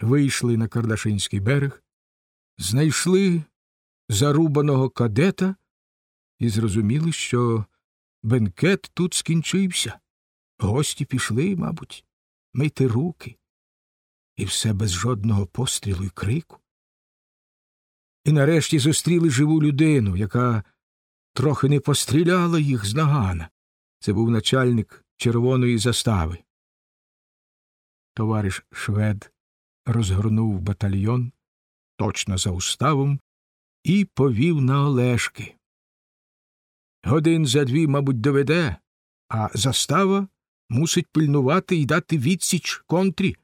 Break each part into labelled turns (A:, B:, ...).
A: вийшли на Кардашинський берег, знайшли зарубаного кадета і зрозуміли, що бенкет тут скінчився. Гості пішли, мабуть, мити руки, і все без жодного пострілу й крику. І нарешті зустріли живу людину, яка трохи не постріляла їх з нагана. Це був начальник червоної застави. Товариш Швед розгорнув батальйон точно за уставом і повів на Олешки. Годин за дві, мабуть, доведе, а застава мусить пильнувати і дати відсіч контрі,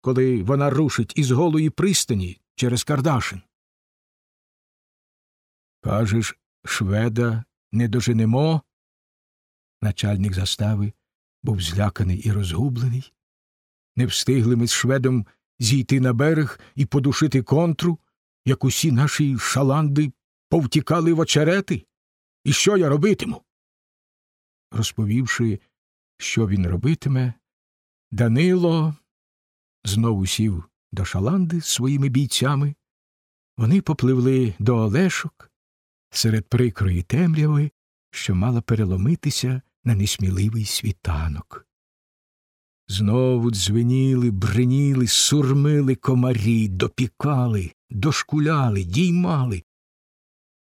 A: коли вона рушить із голої пристані через Кардашин. Кажеш, шведа не доженемо? Начальник застави був зляканий і розгублений. Не встигли ми з шведом зійти на берег і подушити контру, як усі наші шаланди повтікали в очерети. І що я робитиму? Розповівши, що він робитиме, Данило знову сів до шаланди з своїми бійцями. Вони попливли до Олешок серед прикрої темряви, що мала переломитися на несміливий світанок. Знову дзвеніли, бриніли, сурмили комарі, допікали, дошкуляли, діймали,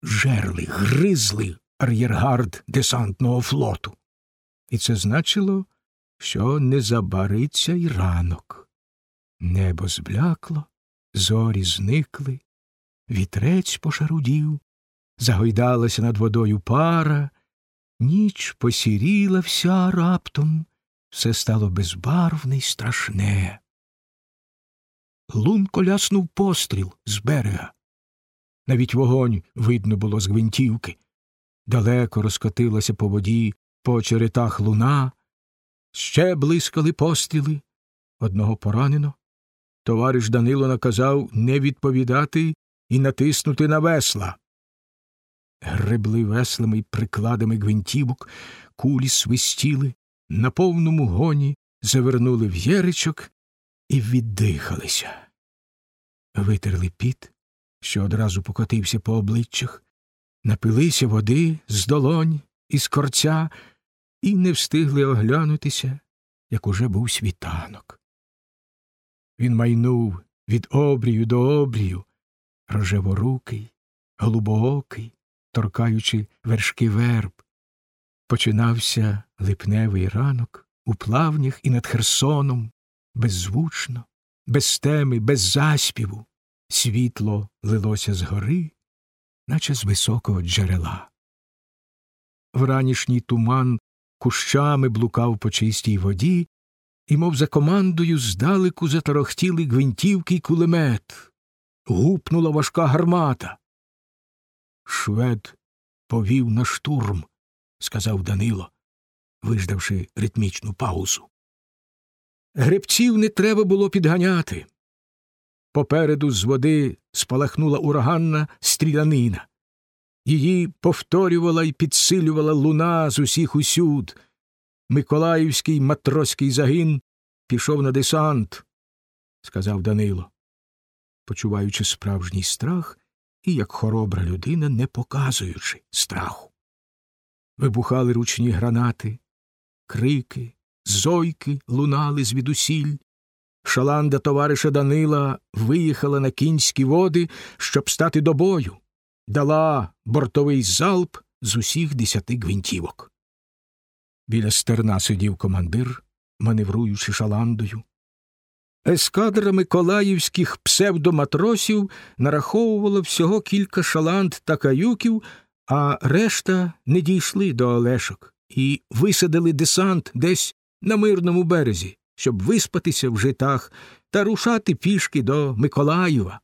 A: жерли, гризли ар'єргард десантного флоту. І це значило, що не забариться й ранок. Небо зблякло, зорі зникли, вітрець пошарудів, загойдалася над водою пара, ніч посіріла вся раптом, все стало безбарвне й страшне. Лунко ляснув постріл з берега. Навіть вогонь видно було з гвинтівки. Далеко розкотилася по воді, по очеретах луна, ще блискали постріли. Одного поранено. Товариш Данило наказав не відповідати і натиснути на весла. Гребли веслами й прикладами гвинтівок, кулі свистіли, на повному гоні завернули в єричок і віддихалися. Витерли піт, що одразу покотився по обличчях, напилися води з долонь і з корця і не встигли оглянутися, як уже був світанок. Він майнув від обрію до обрію, рожеворукий, голубоокий, торкаючи вершки верб. Починався липневий ранок у плавнях і над Херсоном, беззвучно, без теми, без заспіву. Світло лилося згори, наче з високого джерела. Вранішній туман кущами блукав по чистій воді, і, мов за командою, здалеку заторохтіли гвинтівки й кулемет. Гупнула важка гармата. Швед повів на штурм, сказав Данило, виждавши ритмічну паузу. Гребців не треба було підганяти. Попереду з води спалахнула ураганна стрілянина. Її повторювала і підсилювала луна з усіх усюд. Миколаївський матроський загін пішов на десант, сказав Данило, почуваючи справжній страх і, як хоробра людина, не показуючи страху. Вибухали ручні гранати, крики, зойки лунали звідусіль. Шаланда товариша Данила виїхала на кінські води, щоб стати до бою, дала бортовий залп з усіх десяти гвинтівок. Біля стерна сидів командир, маневруючи шаландою. Ескадра миколаївських псевдоматросів нараховувала всього кілька шаланд та каюків, а решта не дійшли до Олешок і висадили десант десь на мирному березі, щоб виспатися в житах та рушати пішки до Миколаєва.